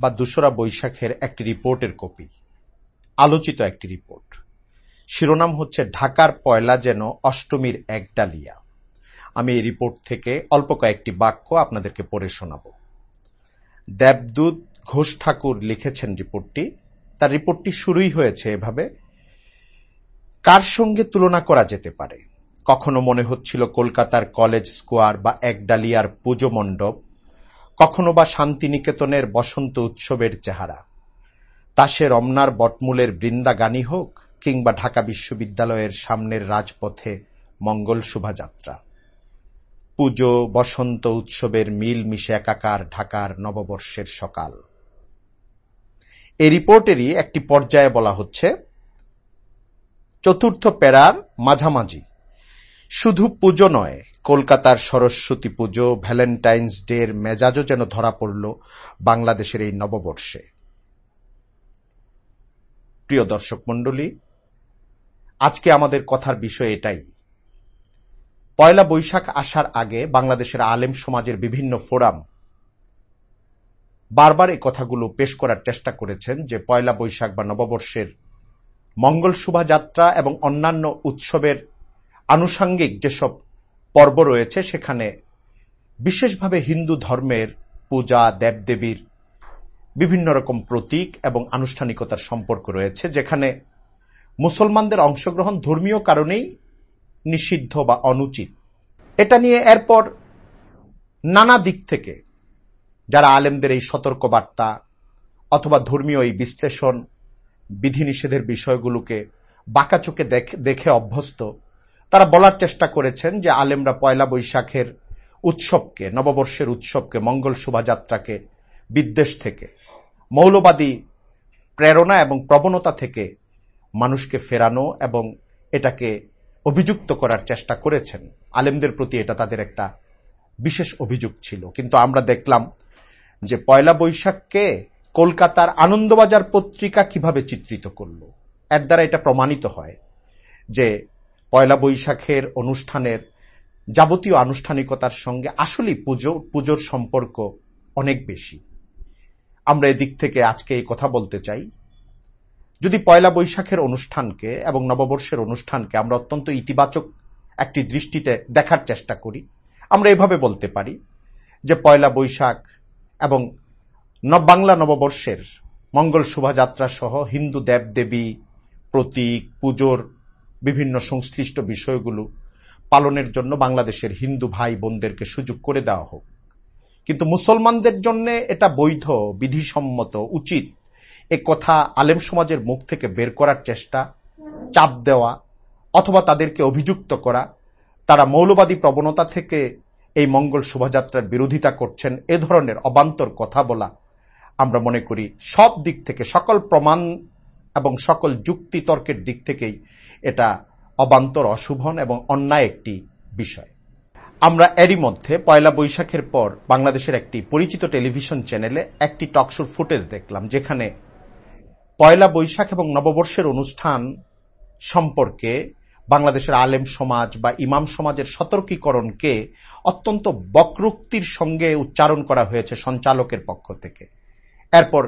বা দোসরা বৈশাখের একটি রিপোর্টের কপি। আলোচিত একটি রিপোর্ট। শিরোনাম হচ্ছে, ঢাকার পয়লা যেন অষ্টমীর এক ডালিয়া। আমি এই রিপোর্ট থেকে অল্প কয়েকটি বাক্য আপনাদেরকে পড়ে শোনাব। দেবদূত ঘোষ ঠাকুর লিখেছেন রিপোর্টটি। তার রিপোর্টটি শুরুই হয়েছে এভাবে, কার সঙ্গে তুলনা করা যেতে পারে? কখনো মনে হচ্ছিল কলকাতার কলেজ স্কোয়ার বা একডালিয়ার পুজো মণ্ডপ কখনো বা শান্তিনিকেতনের বসন্ত উৎসবের চেহারা। তাসে রমনার বটমূলের বৃন্দাগানী হোক কিংবা ঢাকা বিশ্ববিদ্যালয়ের সামনের রাজপথে মঙ্গল শোভাযাত্রা। পুজো, বসন্ত উৎসবের মিল মিশে একাকার ঢাকার নববর্ষের সকাল। এই রিপোর্টেরই একটি পর্যায়ে বলা হচ্ছে, চতুর্থ পেরার মাঝামাঝি। শুধু পুজো নয় কলকাতার সরস্বতী পুজো, ভ্যালেন্টাইন্স ডের মেজাজও যেন ধরা পড়ল বাংলাদেশের এই নববর্ষে। প্রিয় দর্শক মণ্ডলী, আজকে আমাদের কথার বিষয় এটাই। পয়লা বৈশাখ আসার আগে বাংলাদেশের আলেম সমাজের বিভিন্ন ফোরাম বারবার এই কথাগুলো পেশ করার চেষ্টা করেছেন যে পয়লা বৈশাখ বা নববর্ষের মঙ্গল শোভাযাত্রা এবং অন্যান্য উৎসবের আনুষাঙ্গিক যেসব পর্ব রয়েছে সেখানে বিশেষভাবে হিন্দু ধর্মের পূজা, দেবদেবীর বিভিন্ন রকম প্রতীক এবং আনুষ্ঠানিকতার সম্পর্ক রয়েছে, যেখানে মুসলমানদের অংশগ্রহণ ধর্মীয় কারণেই নিষিদ্ধ বা অনুচিত। এটা নিয়ে এরপর নানা দিক থেকে যারা আলেমদের এই সতর্কবার্তা অথবা ধর্মীয় এই বিশ্লেষণ, বিধিনিষেধের বিষয়গুলোকে বাঁকা চোখে দেখে অভ্যস্ত তারা বলার চেষ্টা করেছেন যে আলেমরা পয়লা বৈশাখের উৎসবকে, নববর্ষের উৎসবকে, মঙ্গল শোভাযাত্রাকে বিদ্বেষ থেকে, মৌলবাদী প্রেরণা এবং প্রবণতা থেকে মানুষকে ফেরানো এবং এটাকে অভিযুক্ত করার চেষ্টা করেছেন। আলেমদের প্রতি এটা তাদের একটা বিশেষ অভিযোগ ছিল। কিন্তু আমরা দেখলাম যে পয়লা বৈশাখকে কলকাতার আনন্দবাজার পত্রিকা কীভাবে চিত্রিত করল, এর দ্বারা এটা প্রমাণিত হয় যে পয়লা বৈশাখের অনুষ্ঠানের যাবতীয় আনুষ্ঠানিকতার সঙ্গে আসলেই পুজো, পুজোর সম্পর্ক অনেক বেশি। আমরা এদিক থেকে আজকে এই কথা বলতে চাই। যদি পয়লা বৈশাখের অনুষ্ঠানকে এবং নববর্ষের অনুষ্ঠানকে আমরা অত্যন্ত ইতিবাচক একটি দৃষ্টিতে দেখার চেষ্টা করি, আমরা এভাবে বলতে পারি যে পয়লা বৈশাখ এবং বাংলা নববর্ষের মঙ্গল শোভাযাত্রা সহ হিন্দু দেবদেবী প্রতীক, পুজোর বিভিন্ন সংশ্লিষ্ট বিষয়গুলো পালনের জন্য বাংলাদেশের হিন্দু ভাই বোনদেরকে সুযোগ করে দেওয়া হোক। কিন্তু মুসলমানদের জন্য এটা বৈধ, বিধিসম্মত, উচিত। এ কথা আলেম সমাজের মুখ থেকে বের করার চেষ্টা, চাপ দেওয়া, অথবা তাদেরকে অভিযুক্ত করা। তারা মৌলবাদী প্রবণতা থেকে এই মঙ্গল শোভাযাত্রার বিরোধিতা করছেন। এ ধরনের অবান্তর কথা বলা আমরা মনে করি সব দিক থেকে সকল প্রমাণ এবং সকল যুক্তি তর্কের দিক থেকেই এটা অবান্তর অশুভন এবং অন্যায় একটি বিষয়। আমরা এরই মধ্যে পয়লা বৈশাখের পর বাংলাদেশের একটি পরিচিত টেলিভিশন চ্যানেলে একটি টকশোর ফুটেজ দেখলাম, যেখানে পয়লা বৈশাখ এবং নববর্ষের অনুষ্ঠান সম্পর্কে বাংলাদেশের আলেম সমাজ বা ইমাম সমাজের সতর্কীকরণকে অত্যন্ত বক্রোক্তির সঙ্গে উচ্চারণ করা হয়েছে সঞ্চালকের পক্ষ থেকে। এরপর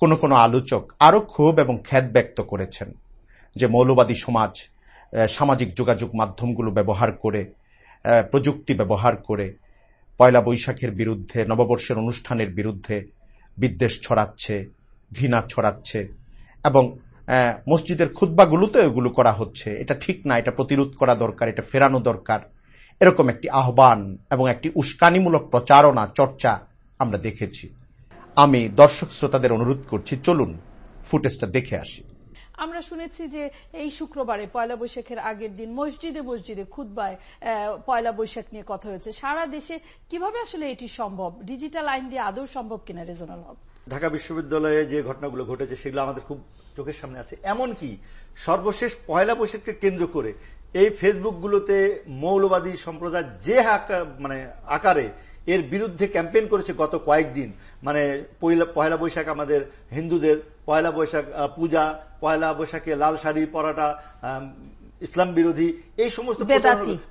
কোনো কোনো আলোচক আরও ক্ষোভ এবং খ্যাত ব্যক্ত করেছেন যে মৌলবাদী সমাজ সামাজিক যোগাযোগ মাধ্যমগুলো ব্যবহার করে প্রযুক্তি ব্যবহার করে, পয়লা বৈশাখের বিরুদ্ধে, নববর্ষের অনুষ্ঠানের বিরুদ্ধে বিদ্বেষ ছড়াচ্ছে, ঘৃণা ছড়াচ্ছে এবং মসজিদের খুদ্বাগুলোতে এগুলো করা হচ্ছে। এটা ঠিক না, এটা প্রতিরোধ করা দরকার, এটা ফেরানো দরকার। এরকম একটি আহ্বান এবং একটি উস্কানিমূলক প্রচারণা, চর্চা আমরা দেখেছি। আমি দর্শক শ্রোতাদের অনুরোধ করছি চলুন ফুটেজটা দেখে আসি। আমরা শুনেছি যে এই শুক্রবারে পয়লা বৈশাখের আগের দিন মসজিদে মসজিদে খুদ্বায় পয়লা বৈশাখ নিয়ে কথা হয়েছে। সারা দেশে কীভাবে আসলে এটি সম্ভব? ডিজিটাল আইন দিয়ে আদৌ সম্ভব কিনা রেজনাল হক? ঢাকা বিশ্ববিদ্যালয়ে যে ঘটনাগুলো ঘটেছে সেগুলো আমাদের খুব চোখের সামনে আছে। এমনকি সর্বশেষ পয়লা বৈশাখকে কেন্দ্র করে এই ফেসবুকগুলোতে মৌলবাদী সম্প্রদায় যে মানে আকারে এর বিরুদ্ধে ক্যাম্পেইন করেছে গত কয়েকদিন। মানে পয়লা- বৈশাখ আমাদের হিন্দুদের, পয়লা বৈশাখ পূজা, পয়লা বৈশাখে লাল শাড়ি পরাটা ইসলাম বিরোধী এই সমস্ত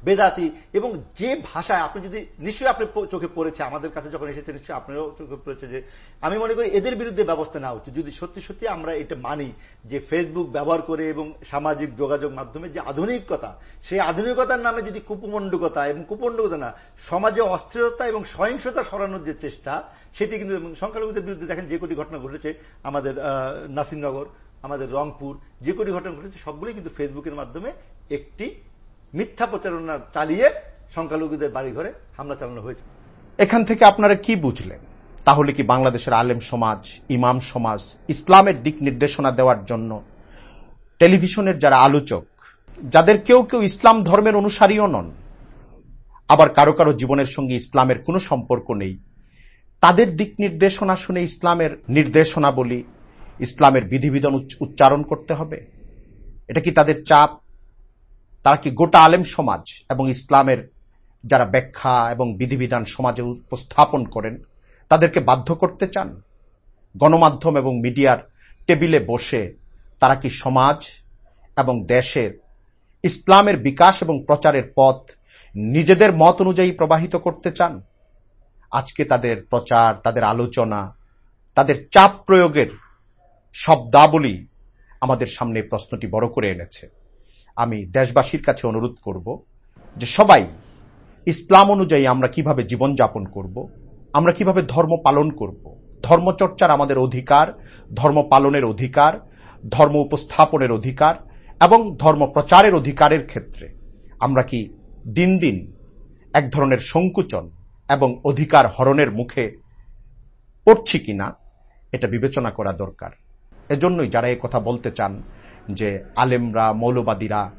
বেদাতি। এবং যে ভাষায় আপনি যদি নিশ্চয়ই আপনি চোখে পড়েছে আমাদের কাছে যখন এসেছে নিশ্চয়ই আপনারও চোখে পড়েছে যে আমি মনে করি এদের বিরুদ্ধে ব্যবস্থা নেওয়া উচিত যদি সত্যি সত্যি আমরা এটা মানি যে ফেসবুক ব্যবহার করে এবং সামাজিক যোগাযোগ মাধ্যমে যে আধুনিকতা সেই আধুনিকতার নামে যদি কুপমণ্ডকতা এবং কুপণ্ডকতা না সমাজে অস্থিরতা এবং সহিংসতা সরানোর যে চেষ্টা সেটি কিন্তু সংখ্যালঘুদের বিরুদ্ধে দেখেন যে কটি ঘটনা ঘটেছে আমাদের নাসিরনগর আমাদের রংপুর, যে কোটি ঘটনা ঘটেছে, সবগুলোই কিন্তু ফেসবুকের মাধ্যমে একটি মিথ্যা প্রচারণা চালিয়ে সংখ্যালঘুদের বাড়িঘরে হামলা চালানো হয়েছে। এখান থেকে আপনারা কি বুঝলেন? তাহলে কি বাংলাদেশের আলেম সমাজ, ইমাম সমাজ, ইসলামের দিক নির্দেশনা দেওয়ার জন্য টেলিভিশনের যারা আলোচক, যাদের কেউ কেউ ইসলাম ধর্মের অনুসারীও নন, আবার কারও কারও জীবনের সঙ্গে ইসলামের কোনো সম্পর্ক নেই, তাদের দিক নির্দেশনা শুনে ইসলামের নির্দেশনা বলি ইসলামের বিধিবিধান উচ্চ- উচ্চারণ করতে হবে। এটা কি তাদের চাপ? তারা কি গোটা আলেম সমাজ এবং ইসলামের যারা ব্যাখ্যা এবং বিধিবিধান সমাজে উপস্থাপন করেন, তাদেরকে বাধ্য করতে চান? গণমাধ্যম এবং মিডিয়ার টেবিলে বসে তারা কি সমাজ এবং দেশের ইসলামের বিকাশ এবং প্রচারের পথ নিজেদের মত অনুযায়ী প্রবাহিত করতে চান? আজকে তাদের প্রচার, তাদের আলোচনা, তাদের চাপ প্রয়োগের শব্দাবলী আমাদের সামনে প্রশ্নটি বড় করে এনেছে। আমি দেশবাসীর কাছে অনুরোধ করব যে সবাই ইসলাম অনুযায়ী আমরা কীভাবে জীবন যাপন করব, আমরা কীভাবে ধর্ম পালন করব। ধর্মচর্চার আমাদের অধিকার, ধর্ম পালনের অধিকার, ধর্ম উপস্থাপনের অধিকার এবং ধর্ম প্রচারের অধিকারের ক্ষেত্রে আমরা কি দিন দিন এক ধরনের সংকুচন এবং অধিকার হরণের মুখে পড়ছি কিনা, এটা বিবেচনা করা দরকার। এজন্যই যারা এই কথা বলতে চান যে আলেমরা, মৌলবাদীরা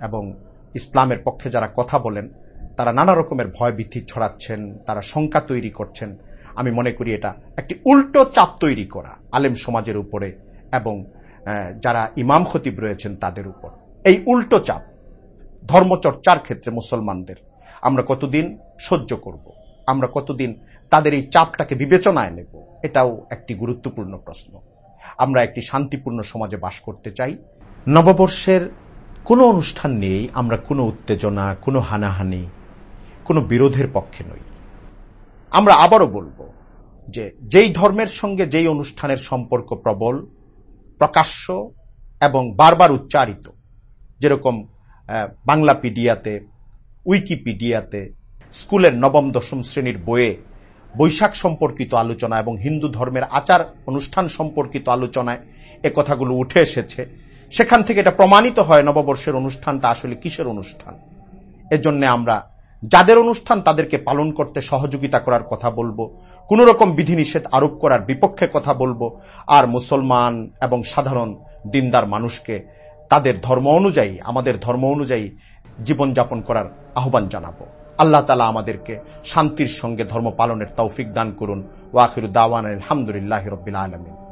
এবং ইসলামের পক্ষে যারা কথা বলেন, তারা নানা রকমের ভয়ভীতি ছড়াচ্ছেন, তারা শঙ্কা তৈরি করছেন। আমি মনে করি এটা একটি উল্টো চাপ তৈরি করা আলেম সমাজের উপরে এবং যারা ইমাম খতিব রয়েছেন তাদের উপর। এই উল্টো চাপ ধর্মচর্চার ক্ষেত্রে মুসলমানদের আমরা কতদিন সহ্য করব? আমরা কতদিন তাদের এই চাপটাকে বিবেচনায় নেব? এটাও একটি গুরুত্বপূর্ণ প্রশ্ন। আমরা একটি শান্তিপূর্ণ সমাজে বাস করতে চাই। নববর্ষের কোনো অনুষ্ঠান নেই আমরা কোনো উত্তেজনা, কোনো হানাহানি, কোনো বিরোধের পক্ষে নই। আমরা আবারও বলব যে যেই ধর্মের সঙ্গে যেই অনুষ্ঠানের সম্পর্ক প্রবল, প্রকাশ্য এবং বারবার উচ্চারিত, যেরকম বাংলাপিডিয়াতে, উইকিপিডিয়াতে, স্কুলের নবম, দশম শ্রেণির বইয়ে বৈশাখ সম্পর্কিত আলোচনা এবং হিন্দু ধর্মের আচার অনুষ্ঠান সম্পর্কিত আলোচনায় এ কথাগুলো উঠে এসেছে। সেখান থেকে এটা প্রমাণিত হয় নববর্ষের অনুষ্ঠানটা আসলে কিসের অনুষ্ঠান। এজন্য আমরা যাদের অনুষ্ঠান তাদেরকে পালন করতে সহযোগিতা করার কথা বলব কোন রকম বিধিনিষেধ আরোপ করার বিপক্ষে কথা বলব, আর মুসলমান এবং সাধারণ দিনদার মানুষকে তাদের ধর্ম অনুযায়ী, আমাদের ধর্ম অনুযায়ী জীবনযাপন করার আহ্বান জানাব। আল্লাহ তালা আমাদেরকে শান্তির সঙ্গে ধর্ম পালনের তৌফিক দান করুন। ওয়াখির দাওয়ান আলহামদুলিল্লাহ রবিল আলমিন।